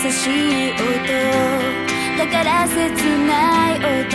優しい音だから切ない音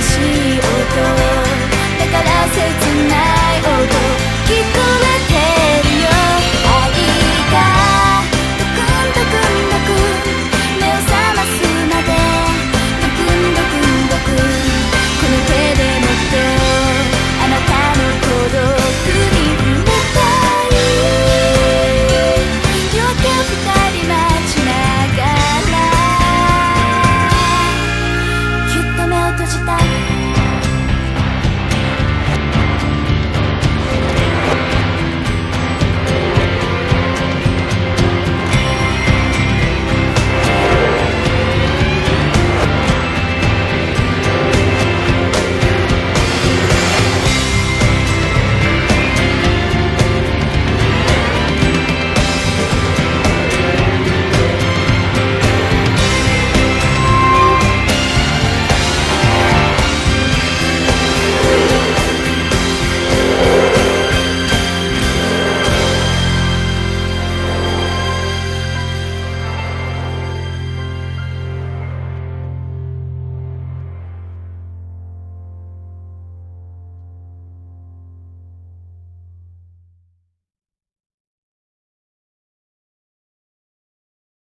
しい音。